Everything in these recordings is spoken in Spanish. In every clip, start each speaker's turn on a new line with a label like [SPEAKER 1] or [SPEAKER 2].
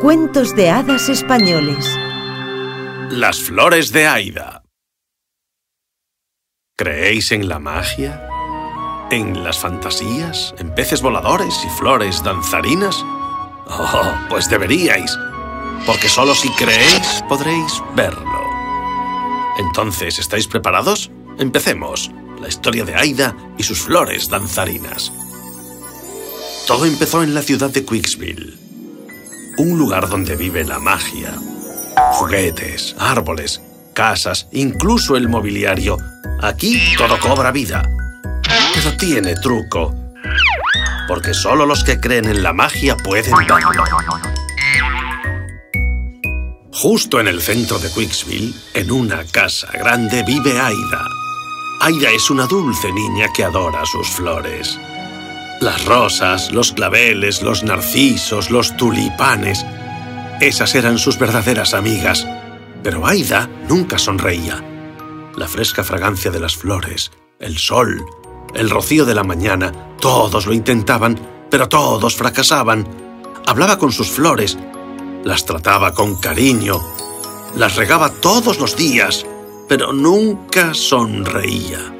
[SPEAKER 1] Cuentos de hadas españoles.
[SPEAKER 2] Las flores de Aida. ¿Creéis en la magia? ¿En las fantasías? ¿En peces voladores y flores danzarinas? Oh, pues deberíais, porque solo si creéis podréis verlo. Entonces, ¿estáis preparados? Empecemos. La historia de Aida y sus flores danzarinas. Todo empezó en la ciudad de Quicksville, un lugar donde vive la magia. Juguetes, árboles, casas, incluso el mobiliario. Aquí todo cobra vida. Pero tiene truco. Porque solo los que creen en la magia pueden verlo. Justo en el centro de Quicksville, en una casa grande, vive Aida. Aida es una dulce niña que adora sus flores. Las rosas, los claveles, los narcisos, los tulipanes. Esas eran sus verdaderas amigas. Pero Aida nunca sonreía. La fresca fragancia de las flores, el sol, el rocío de la mañana, todos lo intentaban, pero todos fracasaban. Hablaba con sus flores, las trataba con cariño, las regaba todos los días, pero nunca sonreía.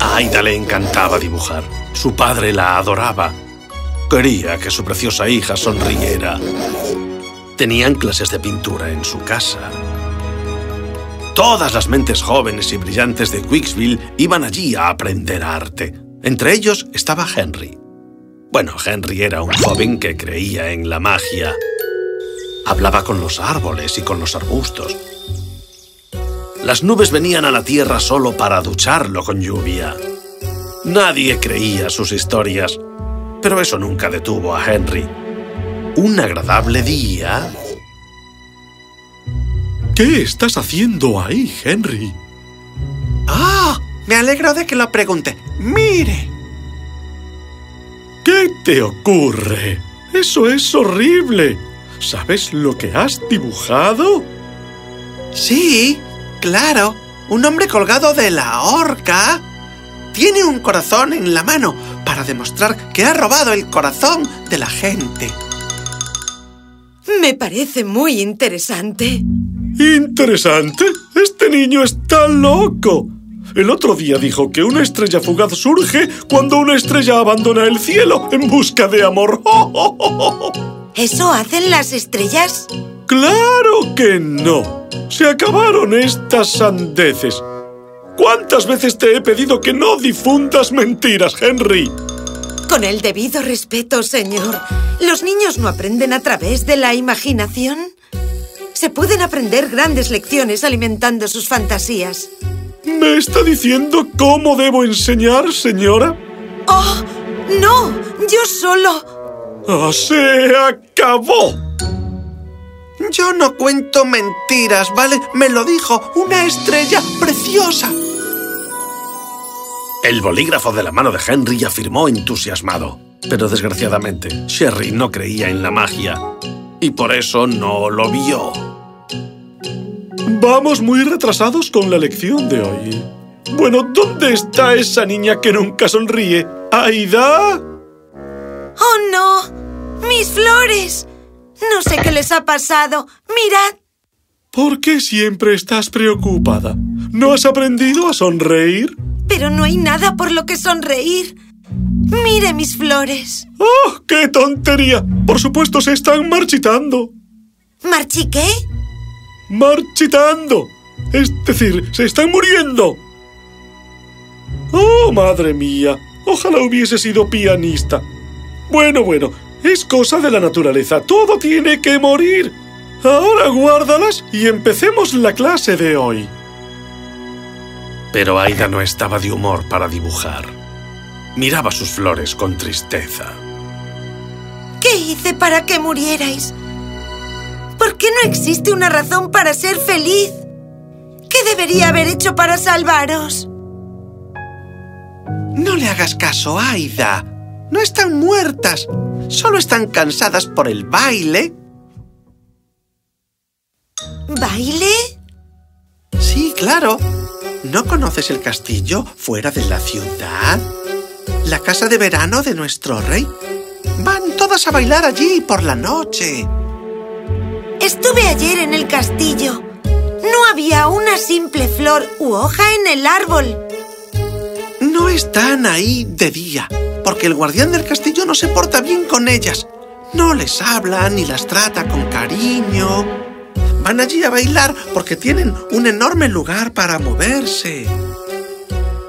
[SPEAKER 2] A Aida le encantaba dibujar. Su padre la adoraba. Quería que su preciosa hija sonriera. Tenían clases de pintura en su casa. Todas las mentes jóvenes y brillantes de Quicksville iban allí a aprender arte. Entre ellos estaba Henry. Bueno, Henry era un joven que creía en la magia. Hablaba con los árboles y con los arbustos. Las nubes venían a la tierra solo para ducharlo con lluvia. Nadie creía sus historias, pero eso nunca detuvo a Henry. Un agradable día...
[SPEAKER 3] ¿Qué estás haciendo ahí, Henry?
[SPEAKER 4] ¡Ah! me alegro de que lo pregunte. ¡Mire!
[SPEAKER 3] ¿Qué te ocurre? Eso es horrible. ¿Sabes lo que has dibujado?
[SPEAKER 4] Sí, Claro, un hombre colgado de la horca. Tiene un corazón en la mano para demostrar que ha robado el corazón de la gente.
[SPEAKER 5] Me parece muy interesante.
[SPEAKER 3] ¿Interesante? Este niño está loco. El otro día dijo que una estrella fugaz surge cuando una estrella abandona el cielo en busca de amor.
[SPEAKER 5] ¿Eso hacen las estrellas?
[SPEAKER 3] ¡Claro que no! Se acabaron estas sandeces. ¿Cuántas veces te he pedido que no difundas mentiras, Henry?
[SPEAKER 5] Con el debido respeto, señor. ¿Los niños no aprenden a través de la imaginación? Se pueden aprender grandes lecciones alimentando sus fantasías.
[SPEAKER 3] ¿Me está diciendo cómo debo enseñar, señora?
[SPEAKER 5] ¡Oh! ¡No! ¡Yo solo!
[SPEAKER 3] ¡Ah, ¡Se acabó!
[SPEAKER 4] Yo no cuento mentiras, ¿vale? Me lo dijo una estrella preciosa.
[SPEAKER 2] El bolígrafo de la mano de Henry afirmó entusiasmado. Pero desgraciadamente, Sherry no creía en la magia. Y por eso no lo vio.
[SPEAKER 3] Vamos muy retrasados con la lección de hoy. Bueno, ¿dónde está esa niña que nunca sonríe? ¿Aida?
[SPEAKER 5] ¡Oh, no! ¡Mis flores! No sé qué les ha pasado. ¡Mirad!
[SPEAKER 3] ¿Por qué siempre estás preocupada? ¿No has aprendido a sonreír?
[SPEAKER 5] Pero no hay nada por lo que sonreír. Mire mis flores.
[SPEAKER 3] ¡Oh, qué tontería! Por supuesto se están marchitando.
[SPEAKER 5] ¿Marchi qué?
[SPEAKER 3] Marchitando. Es decir, se están muriendo. ¡Oh, madre mía! Ojalá hubiese sido pianista. Bueno, bueno, es cosa de la naturaleza. Todo tiene que morir. Ahora guárdalas y empecemos la clase de hoy.
[SPEAKER 2] Pero Aida no estaba de humor para dibujar. Miraba sus flores con tristeza.
[SPEAKER 5] ¿Qué hice para que murierais? ¿Por qué no existe una razón para ser feliz? ¿Qué debería haber hecho para salvaros?
[SPEAKER 4] No le hagas caso, Aida. No están muertas. Solo están cansadas por el baile.
[SPEAKER 5] ¿Baile?
[SPEAKER 4] Sí, claro. ¿No conoces el castillo fuera de la ciudad? ¿La casa de verano de nuestro rey? Van todas a bailar allí por la noche.
[SPEAKER 5] Estuve ayer en el castillo. No había una simple flor u hoja en el árbol.
[SPEAKER 4] No están ahí de día, porque el guardián del castillo no se porta bien con ellas. No les habla ni las trata con cariño. Van allí a bailar porque tienen un enorme lugar para moverse.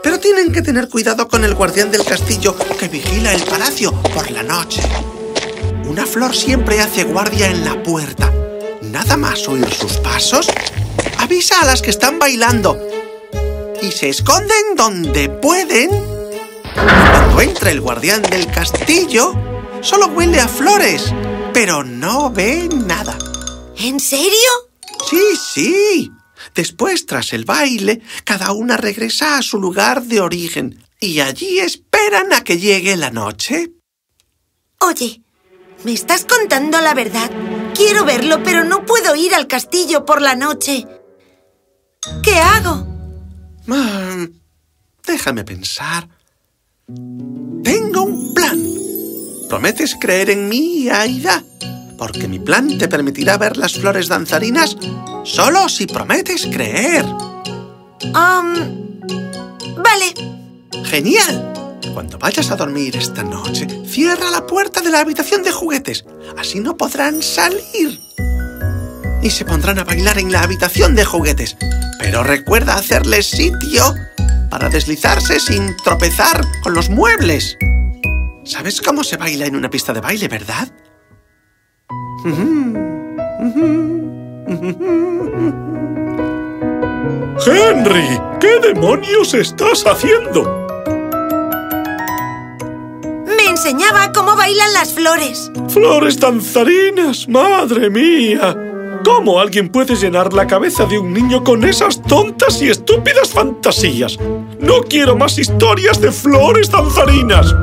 [SPEAKER 4] Pero tienen que tener cuidado con el guardián del castillo que vigila el palacio por la noche. Una flor siempre hace guardia en la puerta. Nada más oír sus pasos, avisa a las que están bailando y se esconden donde pueden. Cuando entra el guardián del castillo, solo huele a flores, pero no ve nada.
[SPEAKER 5] ¿En serio?
[SPEAKER 4] Sí, sí. Después, tras el baile, cada una regresa a su lugar de origen y allí esperan a que llegue la noche.
[SPEAKER 5] Oye, ¿me estás contando la verdad? Quiero verlo, pero no puedo ir al castillo por la noche. ¿Qué hago?
[SPEAKER 4] Ah, déjame pensar. Tengo un plan. ¿Prometes creer en mí, Aida? Porque mi plan te permitirá ver las flores danzarinas solo si prometes creer.
[SPEAKER 5] Um, vale.
[SPEAKER 4] ¡Genial! Cuando vayas a dormir esta noche, cierra la puerta de la habitación de juguetes. Así no podrán salir. Y se pondrán a bailar en la habitación de juguetes. Pero recuerda hacerles sitio para deslizarse sin tropezar con los muebles. ¿Sabes cómo se baila en una pista de baile, verdad?
[SPEAKER 3] ¡Henry! ¿Qué demonios estás haciendo?
[SPEAKER 5] Me enseñaba cómo bailan las flores.
[SPEAKER 3] ¡Flores danzarinas! ¡Madre mía! ¿Cómo alguien puede llenar la cabeza de un niño con esas tontas y estúpidas fantasías? ¡No quiero más historias de flores danzarinas!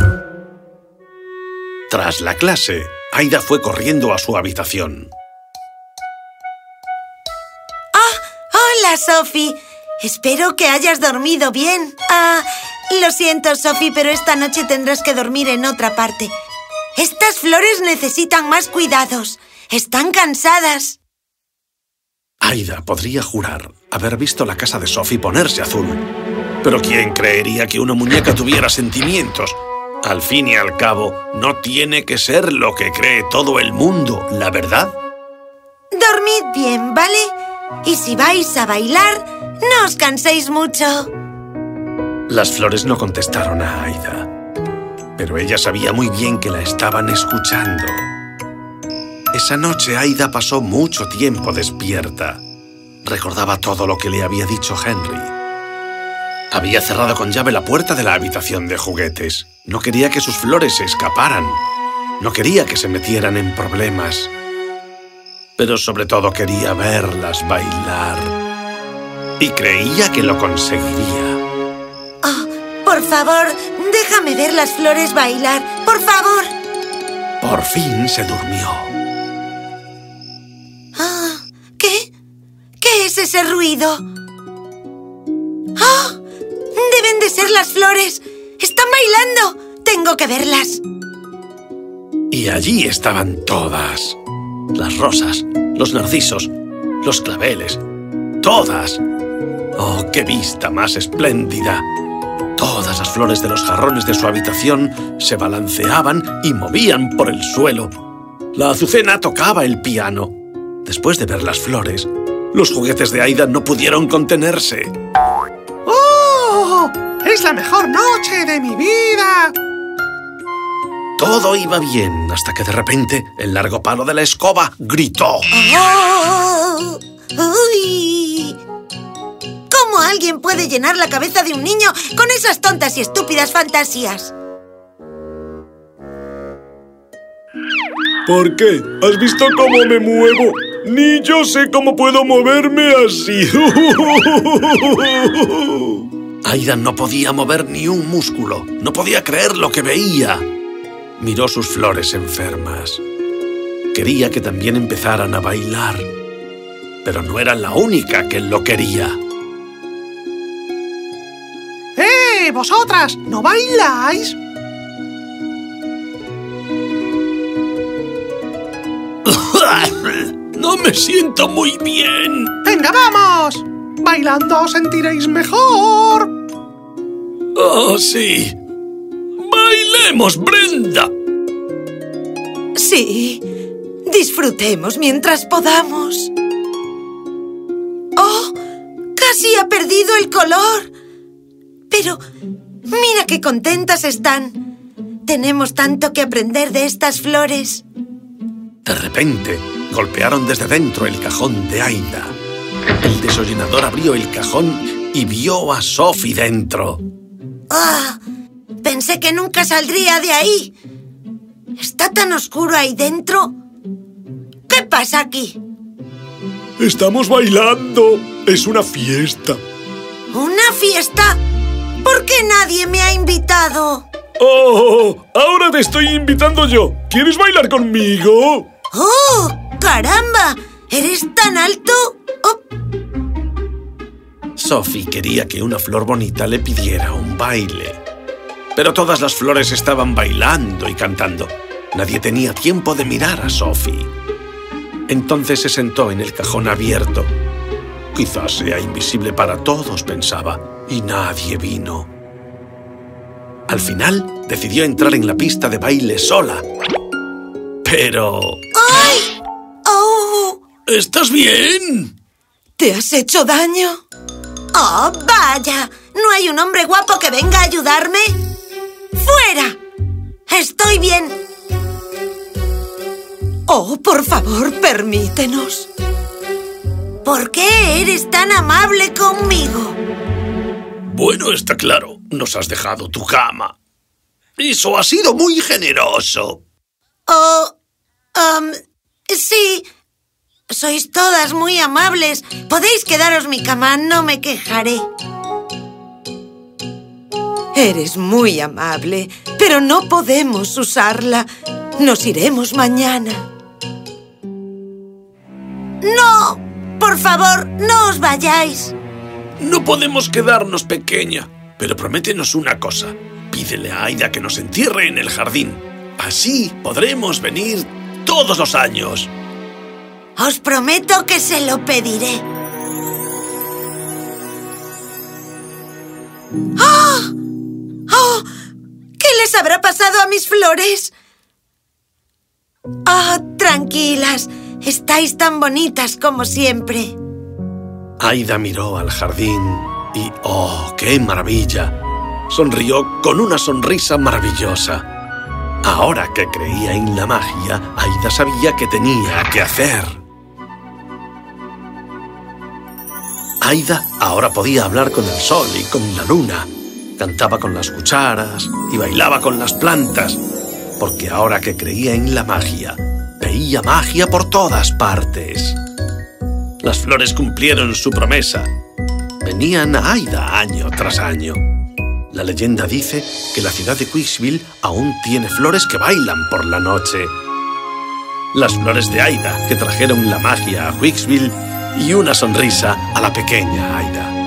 [SPEAKER 2] Tras la clase, Aida fue corriendo a su habitación.
[SPEAKER 5] Hola, Sophie. Espero que hayas dormido bien. Ah, lo siento, Sophie, pero esta noche tendrás que dormir en otra parte. Estas flores necesitan más cuidados. Están cansadas.
[SPEAKER 2] Aida podría jurar haber visto la casa de Sophie ponerse azul. Pero ¿quién creería que una muñeca tuviera sentimientos? Al fin y al cabo, no tiene que ser lo que cree todo el mundo, ¿la verdad?
[SPEAKER 5] Dormid bien, ¿vale? Y si vais a bailar, no os canséis mucho.
[SPEAKER 2] Las flores no contestaron a Aida, pero ella sabía muy bien que la estaban escuchando. Esa noche Aida pasó mucho tiempo despierta. Recordaba todo lo que le había dicho Henry. Había cerrado con llave la puerta de la habitación de juguetes. No quería que sus flores se escaparan. No quería que se metieran en problemas. Pero sobre todo quería verlas bailar. Y creía que lo conseguiría.
[SPEAKER 5] Oh, por favor, déjame ver las flores bailar. Por favor.
[SPEAKER 2] Por fin se durmió.
[SPEAKER 5] Ah, ¿Qué? ¿Qué es ese ruido? Las flores. ¡Están bailando! Tengo que verlas.
[SPEAKER 2] Y allí estaban todas. Las rosas, los narcisos, los claveles. ¡Todas! ¡Oh, qué vista más espléndida! Todas las flores de los jarrones de su habitación se balanceaban y movían por el suelo. La azucena tocaba el piano. Después de ver las flores, los juguetes de Aida no pudieron contenerse.
[SPEAKER 4] ¡Es la mejor noche de mi vida!
[SPEAKER 2] Todo iba bien hasta que de repente el largo palo de la escoba gritó.
[SPEAKER 5] ¡Oh! ¡Uy! ¿Cómo alguien puede llenar la cabeza de un niño con esas tontas y estúpidas fantasías?
[SPEAKER 3] ¿Por qué? ¿Has visto cómo me muevo? Ni yo sé cómo puedo moverme así.
[SPEAKER 2] Aida no podía mover ni un músculo. No podía creer lo que veía. Miró sus flores enfermas. Quería que también empezaran a bailar. Pero no era la única que lo quería.
[SPEAKER 4] ¡Eh! ¡Vosotras! ¿No bailáis?
[SPEAKER 2] No me siento muy bien.
[SPEAKER 4] ¡Venga, vamos! Bailando os sentiréis mejor.
[SPEAKER 2] Oh, sí. Bailemos, Brenda.
[SPEAKER 5] Sí. Disfrutemos mientras podamos. ¡Oh! Casi ha perdido el color. Pero mira qué contentas están. Tenemos tanto que aprender de estas flores.
[SPEAKER 2] De repente, golpearon desde dentro el cajón de Aida. El desollinador abrió el cajón y vio a Sophie dentro.
[SPEAKER 5] ¡Ah! Pensé que nunca saldría de ahí. ¿Está tan oscuro ahí dentro? ¿Qué pasa aquí?
[SPEAKER 3] Estamos bailando. Es una fiesta.
[SPEAKER 5] ¿Una fiesta? ¿Por qué nadie me ha invitado?
[SPEAKER 3] ¡Oh! Ahora te estoy invitando yo. ¿Quieres bailar conmigo?
[SPEAKER 5] ¡Oh! ¡Caramba! ¿Eres tan alto? Oh.
[SPEAKER 2] Sophie quería que una flor bonita le pidiera un baile. Pero todas las flores estaban bailando y cantando. Nadie tenía tiempo de mirar a Sophie. Entonces se sentó en el cajón abierto. Quizás sea invisible para todos, pensaba, y nadie vino. Al final, decidió entrar en la pista de baile sola. Pero...
[SPEAKER 5] ¡Ay! ¡Oh!
[SPEAKER 2] ¿Estás bien?
[SPEAKER 5] ¿Te has hecho daño? ¡Oh, vaya! ¿No hay un hombre guapo que venga a ayudarme? ¡Fuera! Estoy bien. Oh, por favor, permítenos. ¿Por qué eres tan amable conmigo?
[SPEAKER 2] Bueno, está claro. Nos has dejado tu cama. Eso ha sido muy generoso.
[SPEAKER 5] Oh, um, sí. Sois todas muy amables. Podéis quedaros mi cama, no me quejaré. Eres muy amable, pero no podemos usarla. Nos iremos mañana. ¡No! Por favor, no os vayáis.
[SPEAKER 2] No podemos quedarnos pequeña, pero prométenos una cosa. Pídele a Aida que nos entierre en el jardín. Así podremos venir todos los años.
[SPEAKER 5] Os prometo que se lo pediré. ¡Ah! ¡Oh! ¿Qué les habrá pasado a mis flores? ¡Ah, tranquilas! Estáis tan bonitas como siempre.
[SPEAKER 2] Aida miró al jardín y ¡oh, qué maravilla! Sonrió con una sonrisa maravillosa. Ahora que creía en la magia, Aida sabía que tenía que hacer. Aida ahora podía hablar con el sol y con la luna. Cantaba con las cucharas y bailaba con las plantas, porque ahora que creía en la magia, veía magia por todas partes. Las flores cumplieron su promesa. Venían a Aida año tras año. La leyenda dice que la ciudad de Quicksville aún tiene flores que bailan por la noche. Las flores de Aida que trajeron la magia a Quicksville y una sonrisa a la pequeña Aida.